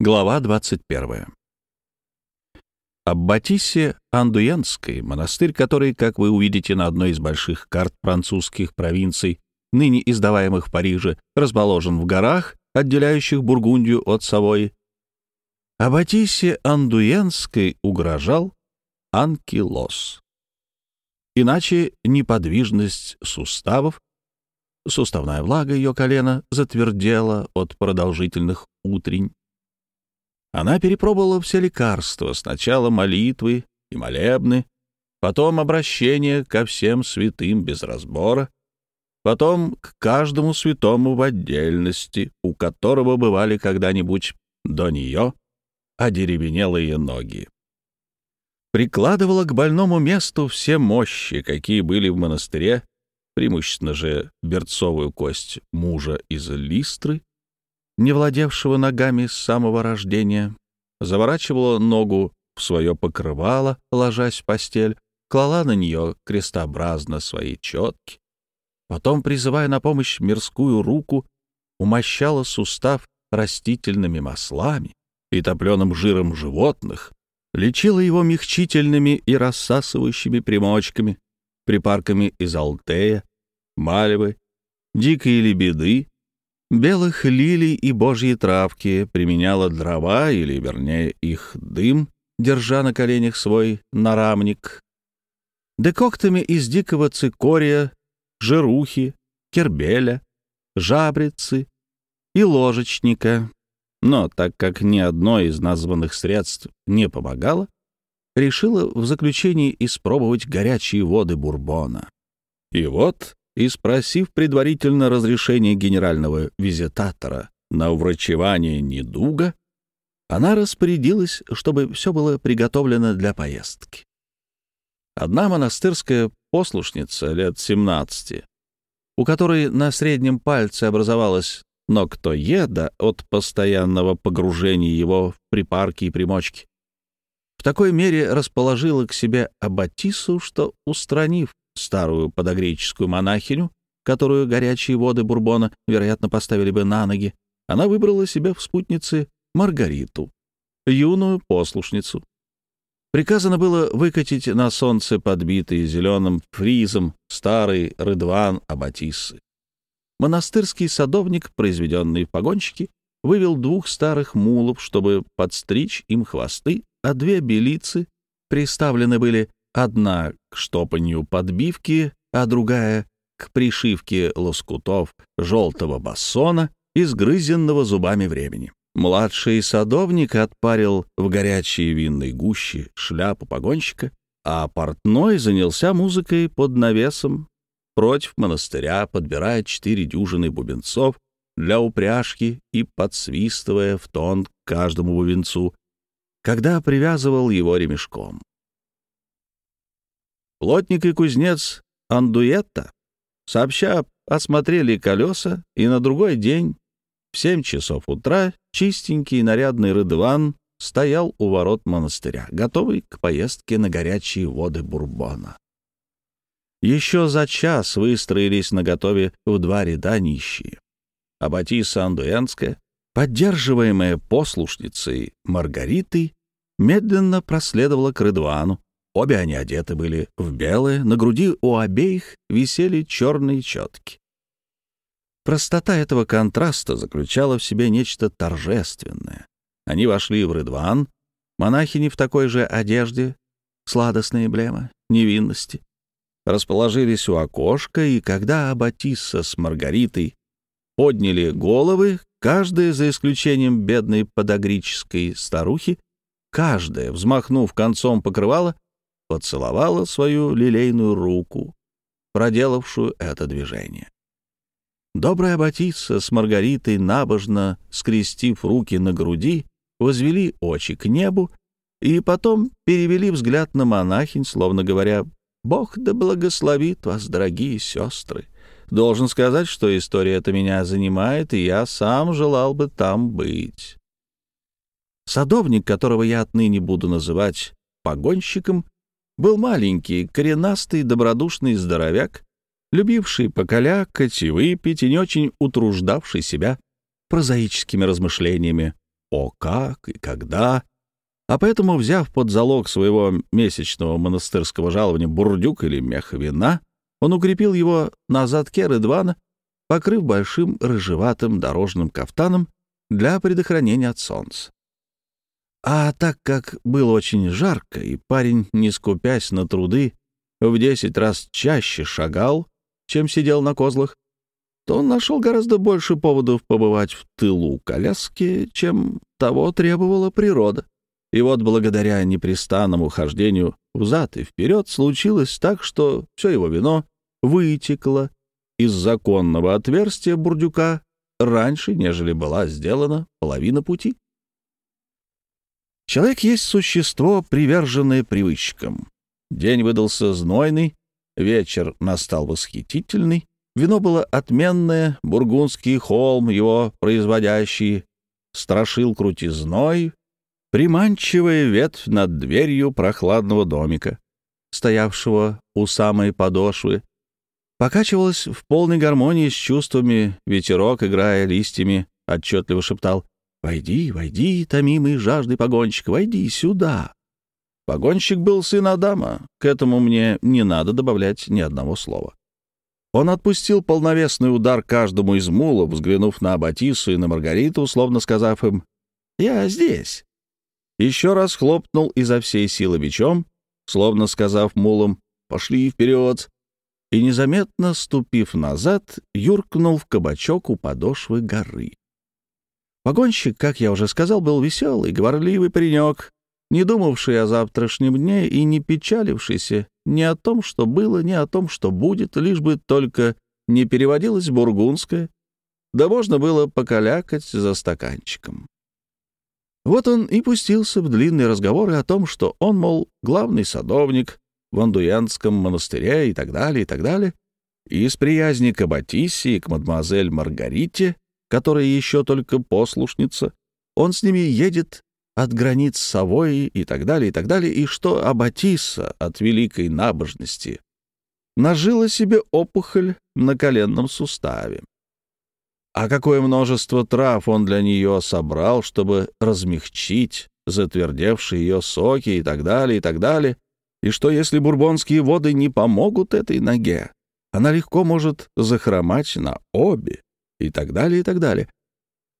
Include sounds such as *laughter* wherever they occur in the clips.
Глава 21. Аббатиссе Андуянской, монастырь, который, как вы увидите на одной из больших карт французских провинций, ныне издаваемых в Париже, расположен в горах, отделяющих Бургундию от Савойи. Аббатиссе Андуянской угрожал анкилоз. Иначе неподвижность суставов, суставная влага ее колена затвердела от продолжительных утрень, она перепробовала все лекарства, сначала молитвы и молебны, потом обращение ко всем святым без разбора, потом к каждому святому в отдельности, у которого бывали когда-нибудь до нее одеревенелые ноги. Прикладывала к больному месту все мощи, какие были в монастыре, преимущественно же берцовую кость мужа из Листры, не владевшего ногами с самого рождения, заворачивала ногу в свое покрывало, ложась в постель, клала на нее крестообразно свои четки, потом, призывая на помощь мирскую руку, умощала сустав растительными маслами и топленым жиром животных, лечила его мягчительными и рассасывающими примочками, припарками из алтея, мальвы, дикой лебеды, белых лилий и божьи травки, применяла дрова, или, вернее, их дым, держа на коленях свой нарамник, декоктами из дикого цикория, жирухи, кербеля, жабрицы и ложечника. Но так как ни одно из названных средств не помогало, решила в заключении испробовать горячие воды бурбона. И вот и, спросив предварительно разрешение генерального визитатора на уврачевание недуга, она распорядилась, чтобы все было приготовлено для поездки. Одна монастырская послушница лет 17, у которой на среднем пальце образовалась ноктоеда от постоянного погружения его в припарки и примочки, в такой мере расположила к себе Аббатису, что, устранив старую подогреческую монахиню, которую горячие воды Бурбона, вероятно, поставили бы на ноги, она выбрала себе в спутнице Маргариту, юную послушницу. Приказано было выкатить на солнце подбитый зеленым фризом старый рыдван Аббатиссы. Монастырский садовник, произведенный в погонщике, вывел двух старых мулов, чтобы подстричь им хвосты, а две белицы приставлены были Одна к штопанию подбивки, а другая к пришивке лоскутов желтого бассона, изгрызенного зубами времени. Младший садовник отпарил в горячей винной гуще шляпу погонщика, а портной занялся музыкой под навесом против монастыря, подбирая четыре дюжины бубенцов для упряжки и подсвистывая в тон каждому бубенцу, когда привязывал его ремешком. Плотник и кузнец Андуетта сообща осмотрели колеса, и на другой день в семь часов утра чистенький нарядный Рыдван стоял у ворот монастыря, готовый к поездке на горячие воды Бурбона. Еще за час выстроились на готове в два ряда нищие. Аббатиса Андуэнская, поддерживаемая послушницей Маргаритой, медленно проследовала к Рыдвану, Обе они одеты были в белое, на груди у обеих висели черные четки. Простота этого контраста заключала в себе нечто торжественное. Они вошли в Рыдван, монахини в такой же одежде, сладостная эмблема невинности, расположились у окошка, и когда Аббатисса с Маргаритой подняли головы, каждая, за исключением бедной подогрической старухи, каждая, взмахнув концом покрывала, поцеловала свою лилейную руку, проделавшую это движение. Добрая Батисса с Маргаритой, набожно скрестив руки на груди, возвели очи к небу и потом перевели взгляд на монахинь, словно говоря, «Бог да благословит вас, дорогие сестры. Должен сказать, что история эта меня занимает, и я сам желал бы там быть». Садовник, которого я отныне буду называть погонщиком, был маленький, коренастый, добродушный здоровяк, любивший покалякать и выпить и не очень утруждавший себя прозаическими размышлениями о как и когда, а поэтому, взяв под залог своего месячного монастырского жалования бурдюк или мех вина, он укрепил его на задке Рыдвана, покрыв большим рыжеватым дорожным кафтаном для предохранения от солнца. А так как было очень жарко, и парень, не скупясь на труды, в десять раз чаще шагал, чем сидел на козлах, то он нашел гораздо больше поводов побывать в тылу коляски, чем того требовала природа. И вот благодаря непрестанному хождению взад и вперед случилось так, что все его вино вытекло из законного отверстия бурдюка раньше, нежели была сделана половина пути. Человек есть существо, приверженное привычкам. День выдался знойный, вечер настал восхитительный, вино было отменное, бургундский холм, его производящий, страшил крутизной, приманчивая ветвь над дверью прохладного домика, стоявшего у самой подошвы, покачивалась в полной гармонии с чувствами, ветерок, играя листьями, отчетливо шептал «Войди, войди, томимый жаждой погонщик, войди сюда». Погонщик был сын Адама, к этому мне не надо добавлять ни одного слова. Он отпустил полновесный удар каждому из мулов, взглянув на Аббатису и на Маргариту, условно сказав им «Я здесь». Еще раз хлопнул изо всей силы бичом, словно сказав мулам «Пошли вперед!» и, незаметно ступив назад, юркнул в кабачок у подошвы горы. Погонщик, как я уже сказал, был веселый, говорливый паренек, не думавший о завтрашнем дне и не печалившийся ни о том, что было, ни о том, что будет, лишь бы только не переводилось бургундское, да можно было покалякать за стаканчиком. Вот он и пустился в длинные разговоры о том, что он, мол, главный садовник в Андуянском монастыре и так далее, и так далее, и из приязни к Аббатисе и к мадемуазель Маргарите которая еще только послушница, он с ними едет от границ Савои и так далее, и так далее, и что Аббатиса от великой набожности? Нажила себе опухоль на коленном суставе. А какое множество трав он для нее собрал, чтобы размягчить затвердевшие ее соки и так далее, и так далее, и что если бурбонские воды не помогут этой ноге, она легко может захромать на обе и так далее, и так далее.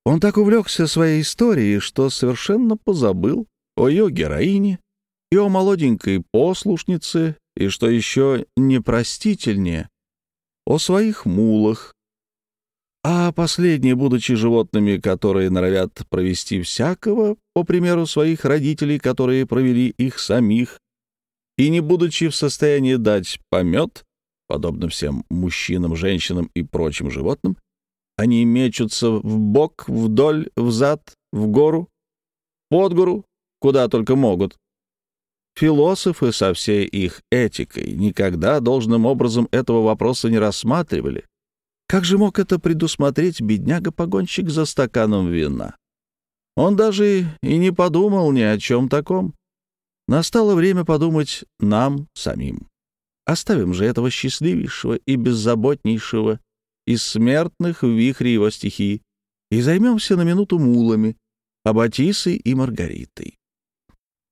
Он так увлекся своей историей, что совершенно позабыл о ее героине и о молоденькой послушнице, и, что еще непростительнее, о своих мулах. А последние, будучи животными, которые норовят провести всякого, по примеру своих родителей, которые провели их самих, и не будучи в состоянии дать помет, подобно всем мужчинам, женщинам и прочим животным, они мечутся в бок, вдоль, взад, в гору, под гору, куда только могут. Философы со всей их этикой никогда должным образом этого вопроса не рассматривали. Как же мог это предусмотреть бедняга-погонщик за стаканом вина? Он даже и не подумал ни о чем таком. Настало время подумать нам самим. Оставим же этого счастливейшего и беззаботнейшего из смертных в вихре его стихии и займемся на минуту мулами, Аббатисой и Маргаритой.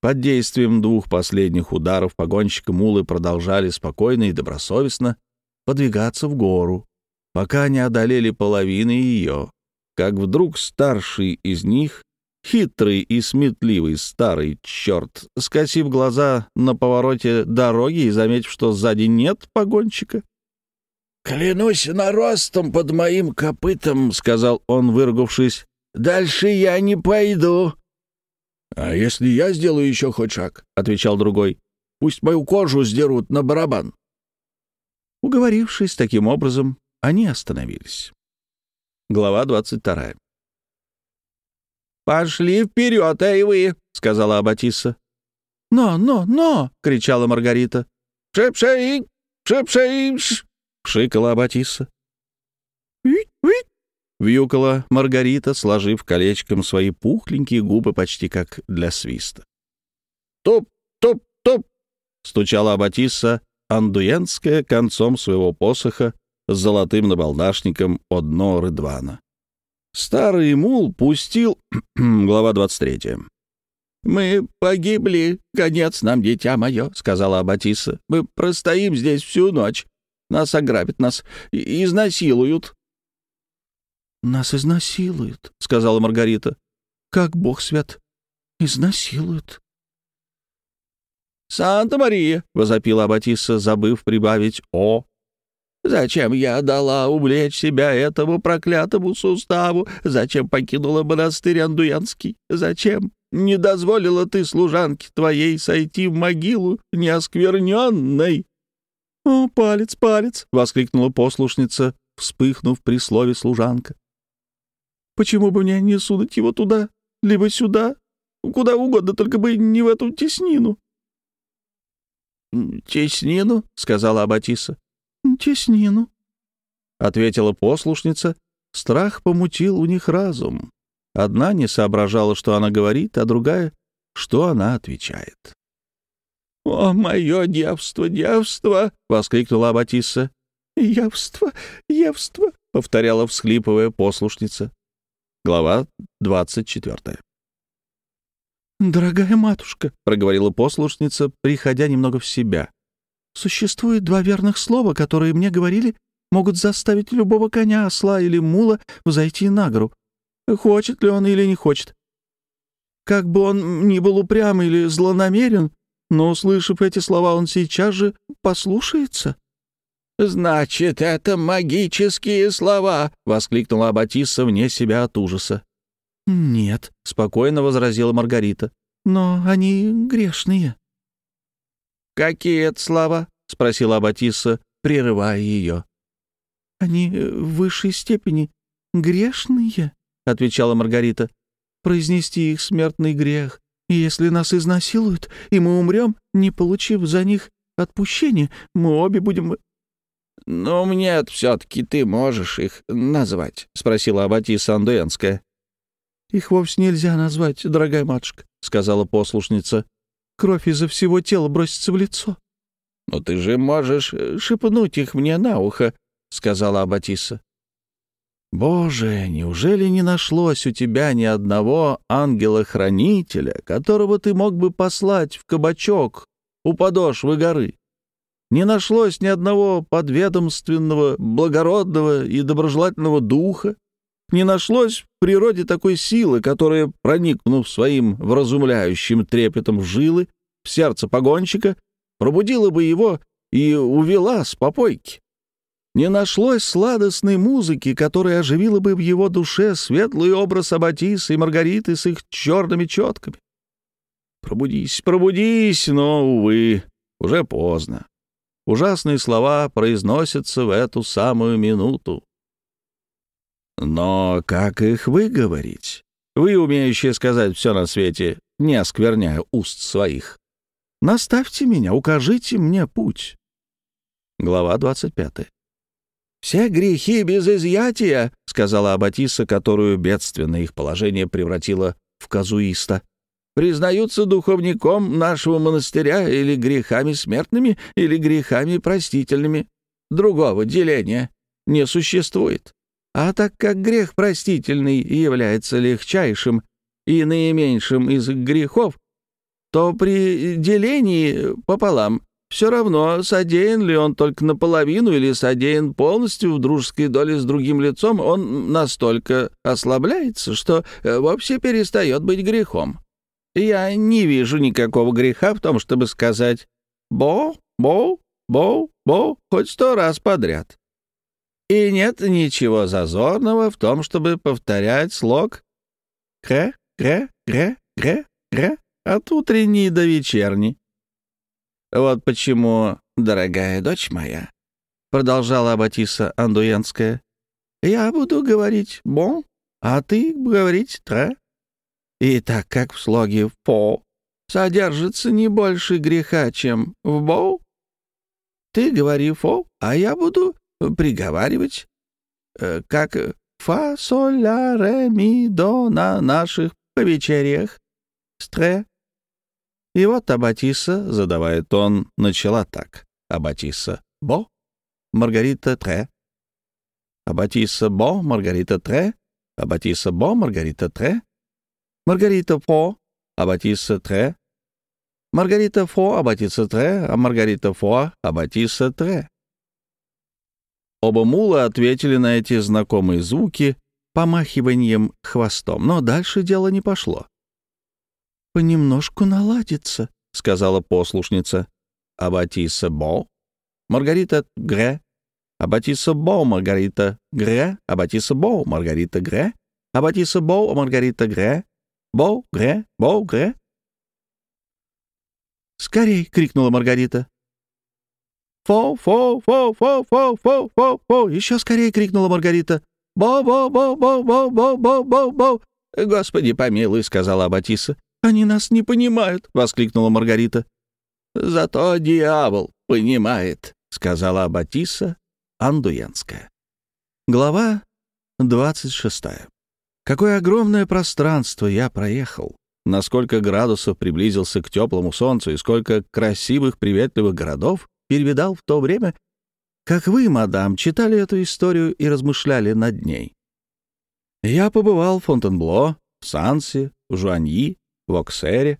Под действием двух последних ударов погонщика мулы продолжали спокойно и добросовестно подвигаться в гору, пока не одолели половины ее, как вдруг старший из них, хитрый и сметливый старый черт, скосив глаза на повороте дороги и заметив, что сзади нет погонщика, «Клянусь наростом под моим копытом», — сказал он, выругавшись. «Дальше я не пойду». «А если я сделаю еще хоть шаг?» — отвечал другой. «Пусть мою кожу сдерут на барабан». Уговорившись таким образом, они остановились. Глава двадцать вторая. «Пошли вперед, эй вы!» — сказала Аббатиса. «Но, но, но!» — кричала Маргарита. «Шепшей! Шепшей!» Пшикала. «Уик-уик!» — вьюкала Маргарита, сложив колечком свои пухленькие губы почти как для свиста. «Топ-топ-топ!» — стучала Аббатиса, андуенская, концом своего посоха с золотым набалдашником о дно рыдвана. Старый мул пустил... *clears throat* Глава 23. «Мы погибли, конец нам, дитя мое», — сказала Аббатиса. «Мы простоим здесь всю ночь. Нас ограбят, нас изнасилуют». «Нас изнасилуют», — сказала Маргарита. «Как бог свят, изнасилуют». «Санта-Мария!» — возопила Аббатиса, забыв прибавить «О». «Зачем я дала увлечь себя этому проклятому суставу? Зачем покинула монастырь Андуянский? Зачем?» Не дозволила ты служанке твоей сойти в могилу неоскверненной!» «О, палец, палец!» — воскликнула послушница, вспыхнув при слове служанка. «Почему бы мне не сунуть его туда, либо сюда, куда угодно, только бы не в эту теснину?» «Теснину?» — сказала Аббатиса. «Теснину», — ответила послушница. Страх помутил у них разум. Одна не соображала, что она говорит, а другая — что она отвечает. «О, мое девство, девство!» — воскликнула Аббатисса. «Явство, явство!» — повторяла, всхлипывая послушница. Глава двадцать четвертая. «Дорогая матушка», — проговорила послушница, приходя немного в себя, — «существует два верных слова, которые мне говорили, могут заставить любого коня, осла или мула взойти на гору хочет ли он или не хочет. Как бы он ни был упрям или злонамерен, но, услышав эти слова, он сейчас же послушается. «Значит, это магические слова!» — воскликнула Аббатисса вне себя от ужаса. «Нет», — спокойно возразила Маргарита, — «но они грешные». «Какие это слова?» — спросила Аббатисса, прерывая ее. «Они в высшей степени грешные», — отвечала Маргарита. «Произнести их смертный грех. И если нас изнасилуют, и мы умрем, не получив за них отпущения, мы обе будем...» «Ну, нет, все-таки ты можешь их назвать», — спросила Аббатиса Андуэнская. «Их вовсе нельзя назвать, дорогая матушка», — сказала послушница. «Кровь изо всего тела бросится в лицо». «Но ты же можешь шепнуть их мне на ухо», — сказала Аббатиса. Боже, неужели не нашлось у тебя ни одного ангела-хранителя, которого ты мог бы послать в кабачок у подошвы горы? Не нашлось ни одного подведомственного, благородного и доброжелательного духа? Не нашлось в природе такой силы, которая, проникнув своим вразумляющим трепетом в жилы, в сердце погонщика, пробудила бы его и увела с попойки? Не нашлось сладостной музыки, которая оживила бы в его душе светлый образ Аббатисы и Маргариты с их черными четками. Пробудись, пробудись, но, увы, уже поздно. Ужасные слова произносятся в эту самую минуту. Но как их выговорить? Вы, умеющие сказать все на свете, не оскверняя уст своих. Наставьте меня, укажите мне путь. Глава двадцать пятая. «Все грехи без изъятия», — сказала Аббатиса, которую бедственное их положение превратило в казуиста, «признаются духовником нашего монастыря или грехами смертными, или грехами простительными. Другого деления не существует. А так как грех простительный является легчайшим и наименьшим из грехов, то при делении пополам все равно, содеян ли он только наполовину или содеян полностью в дружеской доле с другим лицом, он настолько ослабляется, что э, вовсе перестает быть грехом. Я не вижу никакого греха в том, чтобы сказать «бо, бо, бо, бо» хоть сто раз подряд. И нет ничего зазорного в том, чтобы повторять слог «кре, кре, кре, кре, кре» от утренней до вечерней. Вот почему, дорогая дочь моя, — продолжала Аббатиса Андуенская, — я буду говорить «бон», а ты говорить «тре». И так как в слоге «фо» содержится не больше греха, чем в «бо», ты говори «фо», а я буду приговаривать, э, как «фа, соль, ре, ми, до» на наших повечериях. «Стре», и вот Аббатиса, задавая тон, начала так. Аббатиса Бо, Маргарита Тре. Аббатиса Бо, Маргарита Тре. Аббатиса Бо, Маргарита Тре, Маргарита Фо, Аббатиса Тре, Маргарита Фо, Аббатиса Тре, а Маргарита Фо, Аббатиса Тре. Оба мула ответили на эти знакомые звуки помахиванием хвостом, но дальше дело не пошло. «Понемножку наладится», — сказала послушница. Аббатиса Бо, Маргарита Гре, Аббатиса Бо, Маргарита Гре, Аббатиса Бо, Маргарита Гре, Аббатиса Бо, Маргарита Гре, Бо, Гре, Бо, Гре. «Скорей!» — крикнула Маргарита. «Фо, фо, фо, фо, фо, фо, фо, фо!» Еще скорее крикнула Маргарита. «Бо-бо-бо-бо-бо-бо-бо-бо!» «Господи помилуй!» — сказала Аббатиса. «Они нас не понимают!» — воскликнула Маргарита. «Зато дьявол понимает!» — сказала Аббатиса Андуянская. Глава двадцать шестая. Какое огромное пространство я проехал! На сколько градусов приблизился к теплому солнцу и сколько красивых, приветливых городов перевидал в то время, как вы, мадам, читали эту историю и размышляли над ней. Я побывал в Фонтенбло, в Сансе, в Жуаньи, в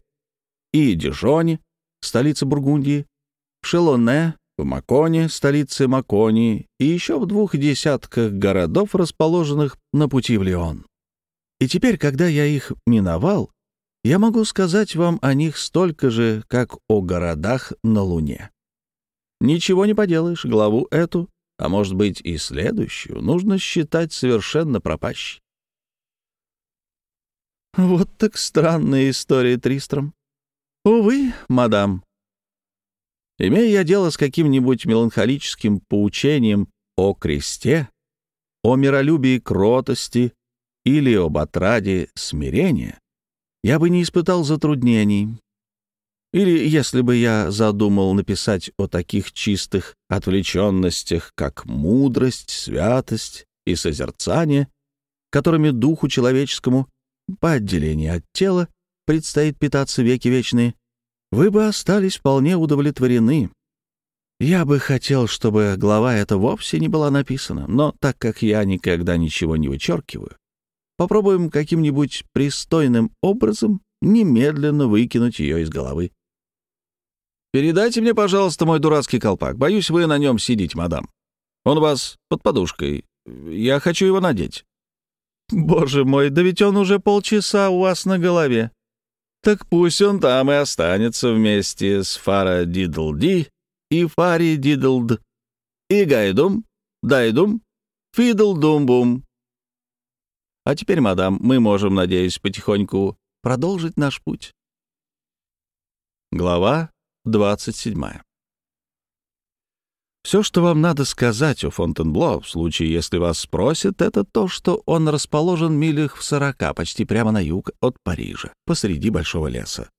и Дижоне, столице Бургундии, Шелоне, в Маконе, столице Маконии, и еще в двух десятках городов, расположенных на пути в Лион. И теперь, когда я их миновал, я могу сказать вам о них столько же, как о городах на Луне. Ничего не поделаешь, главу эту, а может быть и следующую, нужно считать совершенно пропащей. Вот так странная история, Тристром. Увы, мадам. Имея я дело с каким-нибудь меланхолическим поучением о кресте, о миролюбии кротости или об отраде смирения, я бы не испытал затруднений. Или если бы я задумал написать о таких чистых отвлеченностях, как мудрость, святость и созерцание, которыми духу человеческому по отделению от тела предстоит питаться веки вечные, вы бы остались вполне удовлетворены. Я бы хотел, чтобы глава эта вовсе не была написана, но так как я никогда ничего не вычеркиваю, Попробуем каким-нибудь пристойным образом немедленно выкинуть ее из головы. «Передайте мне, пожалуйста, мой дурацкий колпак. Боюсь, вы на нем сидите, мадам. Он у вас под подушкой. Я хочу его надеть». «Боже мой, да ведь он уже полчаса у вас на голове». «Так пусть он там и останется вместе с Фара Дидлди и Фари Дидлд и Гайдум, Дайдум, Фидл-Дум-Бум, а теперь, мадам, мы можем, надеюсь, потихоньку продолжить наш путь. Глава 27. Все, что вам надо сказать о Фонтенбло, в случае, если вас спросят, это то, что он расположен милях в сорока, почти прямо на юг от Парижа, посреди большого леса.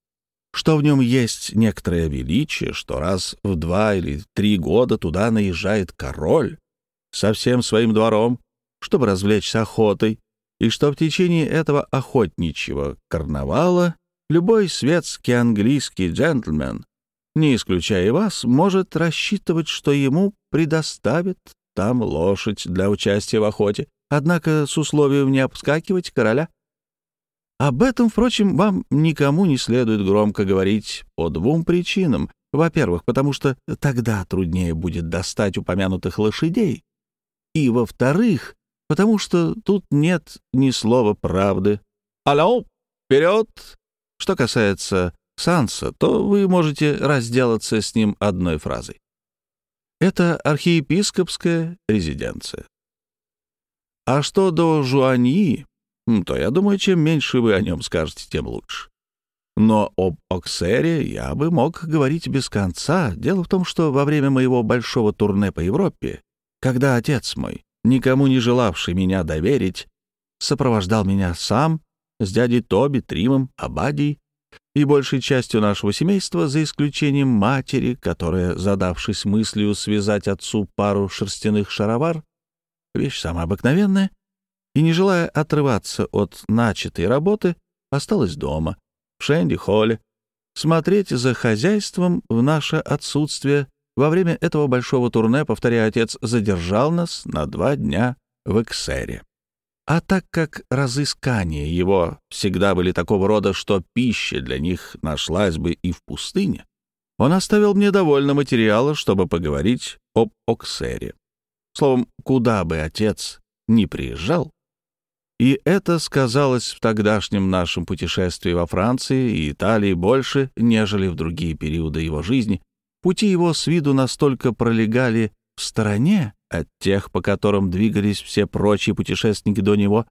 Что в нем есть некоторое величие, что раз в два или три года туда наезжает король со всем своим двором, чтобы развлечься охотой, и что в течение этого охотничьего карнавала любой светский английский джентльмен, не исключая вас, может рассчитывать, что ему предоставят там лошадь для участия в охоте, однако с условием не обскакивать короля. Об этом, впрочем, вам никому не следует громко говорить по двум причинам. Во-первых, потому что тогда труднее будет достать упомянутых лошадей. И, во-вторых, потому что тут нет ни слова правды. Алло, вперед! Что касается Санса, то вы можете разделаться с ним одной фразой. Это архиепископская резиденция. А что до Жуаньи, то, я думаю, чем меньше вы о нем скажете, тем лучше. Но об Оксере я бы мог говорить без конца. Дело в том, что во время моего большого турне по Европе, когда отец мой никому не желавший меня доверить, сопровождал меня сам с дядей Тоби, Тримом, Абадией и большей частью нашего семейства, за исключением матери, которая, задавшись мыслью связать отцу пару шерстяных шаровар, вещь самая обыкновенная, и, не желая отрываться от начатой работы, осталась дома, в Шенди-холле, смотреть за хозяйством в наше отсутствие во время этого большого турне, повторяю, отец задержал нас на два дня в Эксере. А так как разыскания его всегда были такого рода, что пища для них нашлась бы и в пустыне, он оставил мне довольно материала, чтобы поговорить об Оксере. Словом, куда бы отец ни приезжал, и это сказалось в тогдашнем нашем путешествии во Франции и Италии больше, нежели в другие периоды его жизни. Пути его с виду настолько пролегали в стороне от тех, по которым двигались все прочие путешественники до него.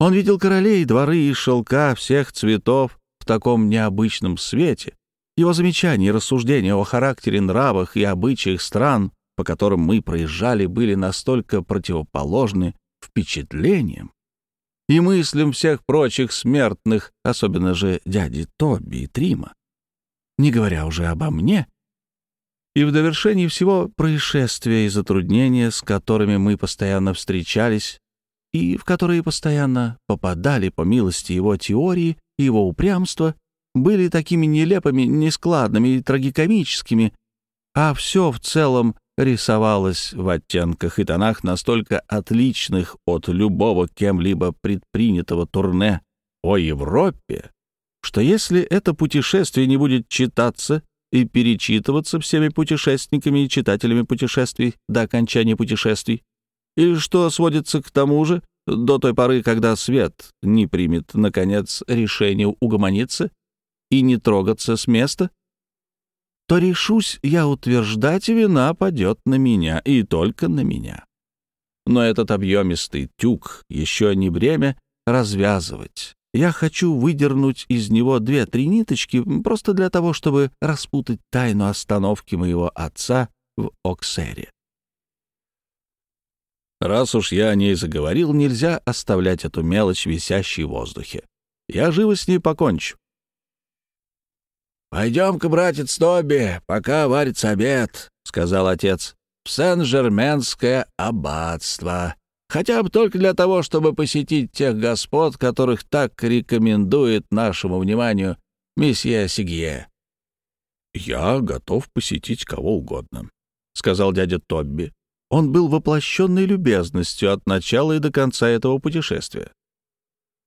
Он видел королей, дворы и шелка всех цветов в таком необычном свете. Его замечания и рассуждения о характере, нравах и обычаях стран, по которым мы проезжали, были настолько противоположны впечатлениям, и мыслям всех прочих смертных, особенно же дяди Тоби и Трима, не говоря уже обо мне, и в довершении всего происшествия и затруднения, с которыми мы постоянно встречались и в которые постоянно попадали по милости его теории и его упрямства, были такими нелепыми, нескладными и трагикомическими, а все в целом рисовалась в оттенках и тонах настолько отличных от любого кем-либо предпринятого турне о Европе, что если это путешествие не будет читаться и перечитываться всеми путешественниками и читателями путешествий до окончания путешествий, и что сводится к тому же до той поры, когда свет не примет, наконец, решение угомониться и не трогаться с места, то решусь я утверждать, вина падет на меня, и только на меня. Но этот объемистый тюк еще не время развязывать. Я хочу выдернуть из него две-три ниточки просто для того, чтобы распутать тайну остановки моего отца в Оксере. Раз уж я о ней заговорил, нельзя оставлять эту мелочь висящей в воздухе. Я живо с ней покончу. «Пойдем-ка, братец Тоби, пока варится обед», — сказал отец, — «в Сен-Жерменское аббатство. Хотя бы только для того, чтобы посетить тех господ, которых так рекомендует нашему вниманию месье Сигье». «Я готов посетить кого угодно», — сказал дядя Тобби. Он был воплощенной любезностью от начала и до конца этого путешествия.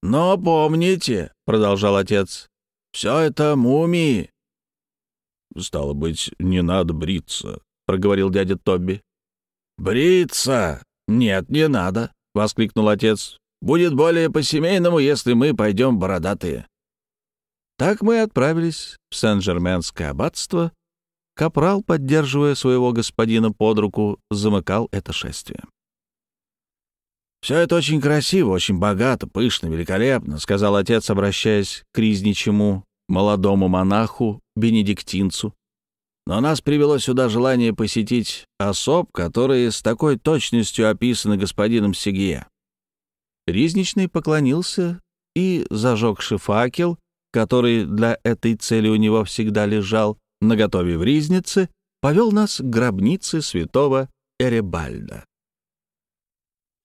«Но помните», — продолжал отец, — «все это мумии, «Стало быть, не надо бриться», — проговорил дядя Тобби. «Бриться? Нет, не надо», — воскликнул отец. «Будет более по-семейному, если мы пойдем бородатые». Так мы отправились в Сен-Жерменское аббатство. Капрал, поддерживая своего господина под руку, замыкал это шествие. «Все это очень красиво, очень богато, пышно, великолепно», — сказал отец, обращаясь к Ризничему, молодому монаху, бенедиктинцу. Но нас привело сюда желание посетить особ, которые с такой точностью описаны господином Сигье. Ризничный поклонился и, зажегши факел, который для этой цели у него всегда лежал, наготове в ризнице, повел нас к гробнице святого Эребальда.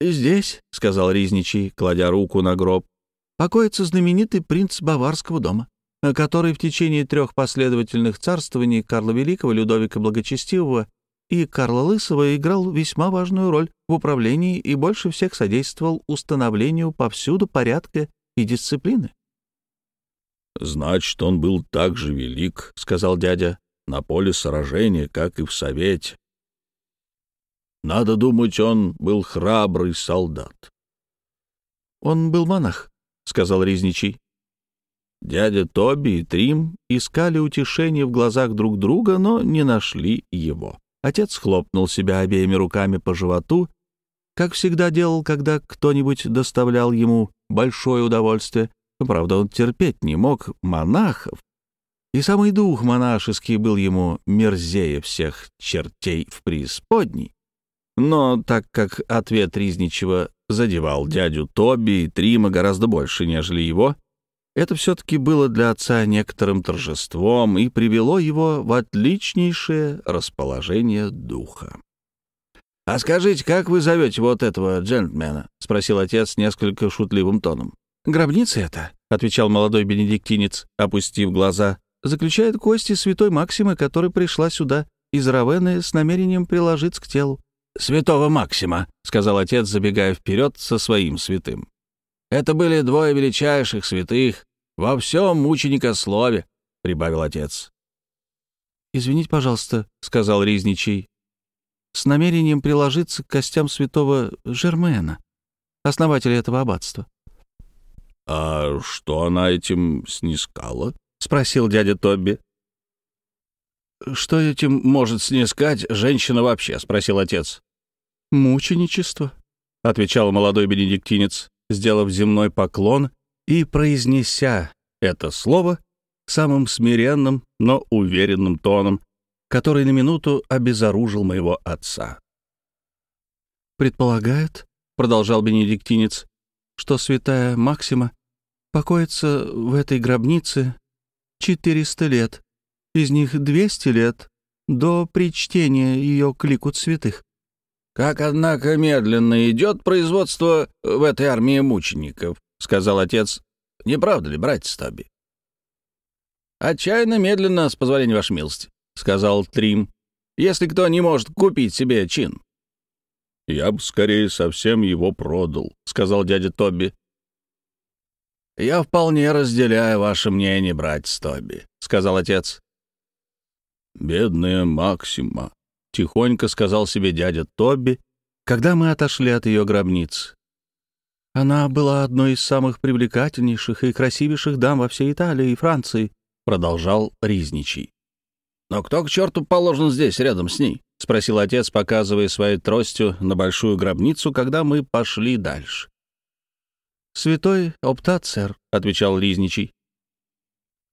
«Здесь», — сказал Ризничий, кладя руку на гроб, — «покоится знаменитый принц Баварского дома который в течение трех последовательных царствований Карла Великого, Людовика Благочестивого и Карла Лысого играл весьма важную роль в управлении и больше всех содействовал установлению повсюду порядка и дисциплины. «Значит, он был так же велик, — сказал дядя, — на поле сражения, как и в Совете. Надо думать, он был храбрый солдат». «Он был монах», — сказал Резничий. Дядя Тоби и Трим искали утешение в глазах друг друга, но не нашли его. Отец хлопнул себя обеими руками по животу, как всегда делал, когда кто-нибудь доставлял ему большое удовольствие. Правда, он терпеть не мог монахов, и самый дух монашеский был ему мерзее всех чертей в преисподней. Но так как ответ Ризничева задевал дядю Тоби и Трима гораздо больше, нежели его, это все-таки было для отца некоторым торжеством и привело его в отличнейшее расположение духа. «А скажите, как вы зовете вот этого джентльмена?» — спросил отец несколько шутливым тоном. «Гробница это», — отвечал молодой бенедиктинец, опустив глаза, «заключает кости святой Максимы, которая пришла сюда из Равены с намерением приложиться к телу. святого Максима», — сказал отец, забегая вперед со своим святым. «Это были двое величайших святых во всем мученикослове», — прибавил отец. «Извините, пожалуйста», — сказал Ризничий, «с намерением приложиться к костям святого Жермена, основателя этого аббатства». «А что она этим снискала?» — спросил дядя Тобби. «Что этим может снискать женщина вообще?» — спросил отец. «Мученичество», — отвечал молодой бенедиктинец, сделав земной поклон и произнеся это слово самым смиренным, но уверенным тоном, который на минуту обезоружил моего отца. «Предполагают, — продолжал бенедиктинец, — что святая Максима покоится в этой гробнице 400 лет, из них 200 лет до причтения ее к лику святых. «Как, однако, медленно идет производство в этой армии мучеников», — сказал отец. «Не правда ли, братец Тоби?» «Отчаянно медленно, с позволения вашей милости», — сказал Трим, «если кто не может купить себе чин». «Я бы скорее совсем его продал», — сказал дядя Тоби. «Я вполне разделяю ваше мнение, братец Тоби», — сказал отец. «Бедная Максима», — тихонько сказал себе дядя Тоби, когда мы отошли от ее гробницы. Она была одной из самых привлекательнейших и красивейших дам во всей Италии и Франции, — продолжал Ризничий. «Но кто к черту положен здесь, рядом с ней?» — спросил отец, показывая своей тростью на большую гробницу, когда мы пошли дальше. «Святой Оптат, сэр», — отвечал Ризничий.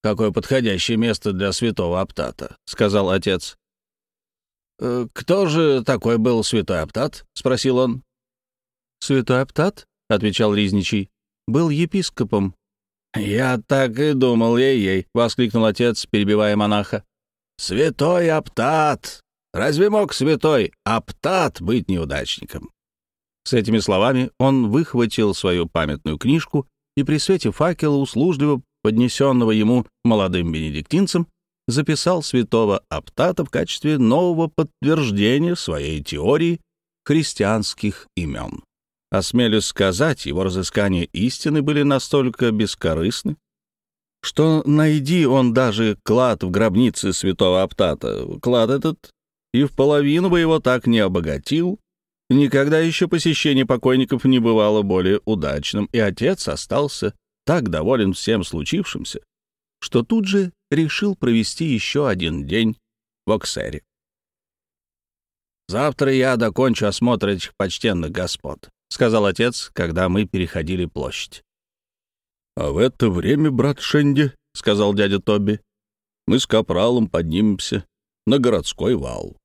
«Какое подходящее место для святого Оптата», — сказал отец. «Э, «Кто же такой был святой Оптат?» — спросил он. «Святой Оптат», — отвечал Ризничий, — «был епископом «Я так и думал, ей-ей!» — воскликнул отец, перебивая монаха. «Святой Аптат! Разве мог святой Аптат быть неудачником?» С этими словами он выхватил свою памятную книжку и при свете факела, услужливо поднесенного ему молодым бенедиктинцем, записал святого Аптата в качестве нового подтверждения своей теории христианских имен. Осмелюсь сказать, его разыскания истины были настолько бескорыстны, что найди он даже клад в гробнице святого Аптата, клад этот и в половину бы его так не обогатил, никогда еще посещение покойников не бывало более удачным, и отец остался так доволен всем случившимся, что тут же решил провести еще один день в Оксере. «Завтра я докончу осмотр этих почтенных господ», — сказал отец, когда мы переходили площадь. «А в это время, брат Шенди, — сказал дядя Тоби, — мы с капралом поднимемся на городской вал.